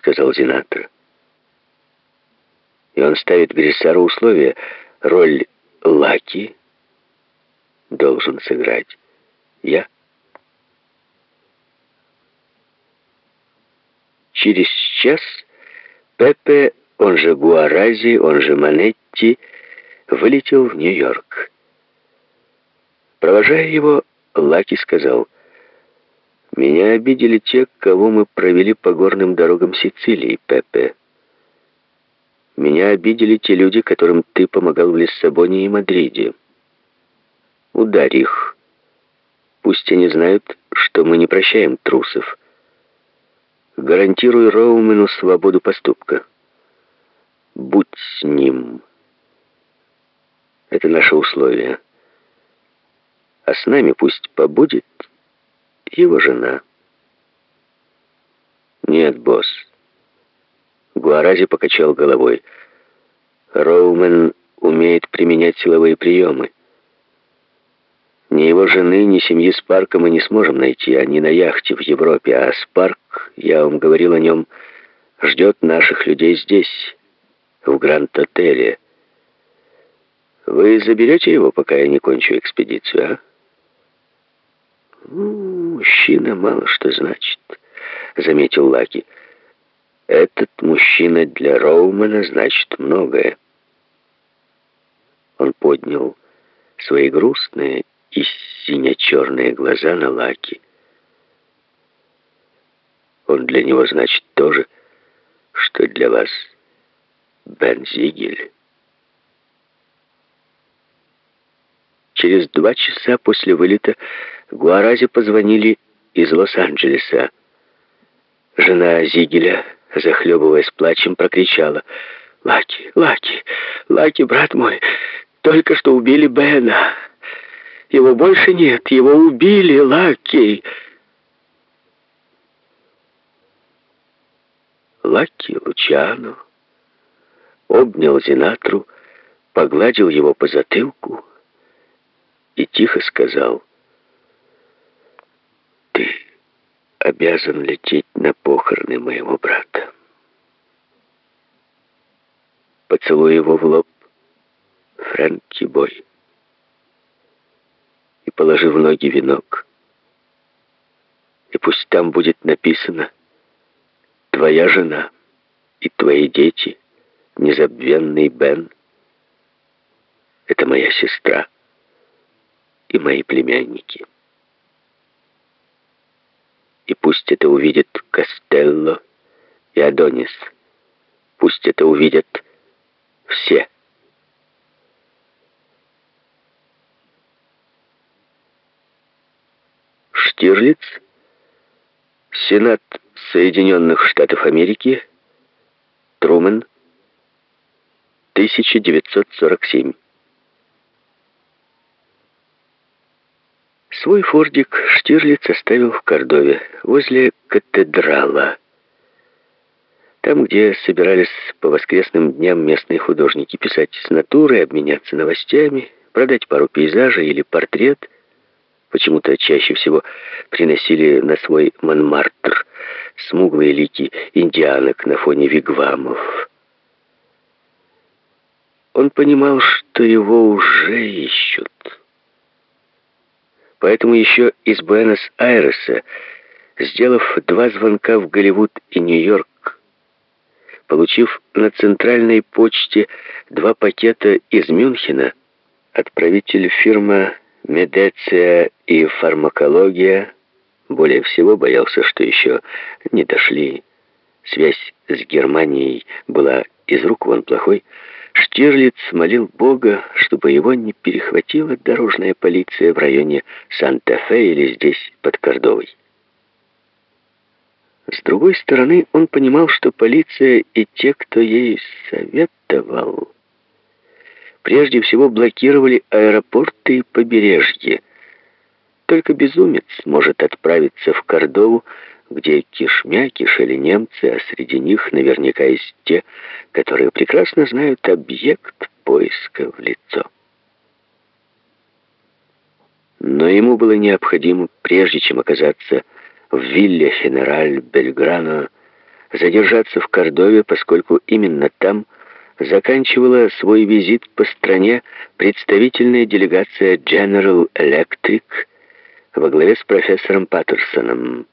сказал Зинатра. И он ставит Гриссару условие, роль Лаки должен сыграть я. Через час Пепе, он же Гуарази, он же Манетти, вылетел в Нью-Йорк. Провожая его, Лаки сказал, «Меня обидели те, кого мы провели по горным дорогам Сицилии, Пепе. Меня обидели те люди, которым ты помогал в Лиссабоне и Мадриде. Ударь их. Пусть они знают, что мы не прощаем трусов. Гарантируй Роумену свободу поступка. Будь с ним». Это наше условие. А с нами пусть побудет его жена. Нет, босс. Гуарази покачал головой. Роумен умеет применять силовые приемы. Ни его жены, ни семьи Спарка мы не сможем найти. Они на яхте в Европе, а Спарк, я вам говорил о нем, ждет наших людей здесь, в Гранд-отеле. Вы заберете его, пока я не кончу экспедицию, а? Мужчина мало что значит, заметил Лаки. Этот мужчина для Роумана значит многое. Он поднял свои грустные и сине-черные глаза на Лаки. Он для него значит то же, что для вас Бен Зигель. Через два часа после вылета Гуаразе позвонили из Лос-Анджелеса. Жена Зигеля, захлебываясь плачем, прокричала. «Лаки, Лаки, Лаки, брат мой, только что убили Бена. Его больше нет, его убили, Лаки!» Лаки Лучано обнял Зинатру, погладил его по затылку и тихо сказал, «Ты обязан лететь на похороны моего брата. Поцелуй его в лоб, Фрэнки Бой, и положи в ноги венок, и пусть там будет написано «Твоя жена и твои дети, незабвенный Бен, это моя сестра» и мои племянники. И пусть это увидит Костелло и Адонис. Пусть это увидят все. Штирлиц, Сенат Соединенных Штатов Америки, Трумен, 1947 Свой фордик Штирлиц оставил в Кордове, возле катедрала. Там, где собирались по воскресным дням местные художники писать с натуры, обменяться новостями, продать пару пейзажей или портрет. Почему-то чаще всего приносили на свой Монмартр смуглые лики индианок на фоне вигвамов. Он понимал, что его уже ищут. Поэтому еще из Буэнос-Айреса, сделав два звонка в Голливуд и Нью-Йорк, получив на центральной почте два пакета из Мюнхена, отправитель фирмы «Медеция и фармакология» более всего боялся, что еще не дошли. Связь с Германией была из рук вон плохой, Штирлиц молил Бога, чтобы его не перехватила дорожная полиция в районе Санта-Фе или здесь, под Кордовой. С другой стороны, он понимал, что полиция и те, кто ей советовал, прежде всего блокировали аэропорты и побережье. Только безумец может отправиться в Кордову, где кишмя кишели немцы, а среди них наверняка есть те, которые прекрасно знают объект поиска в лицо. Но ему было необходимо, прежде чем оказаться в вилле Генераль Бельграно, задержаться в Кордове, поскольку именно там заканчивала свой визит по стране представительная делегация General Electric во главе с профессором Паттерсоном.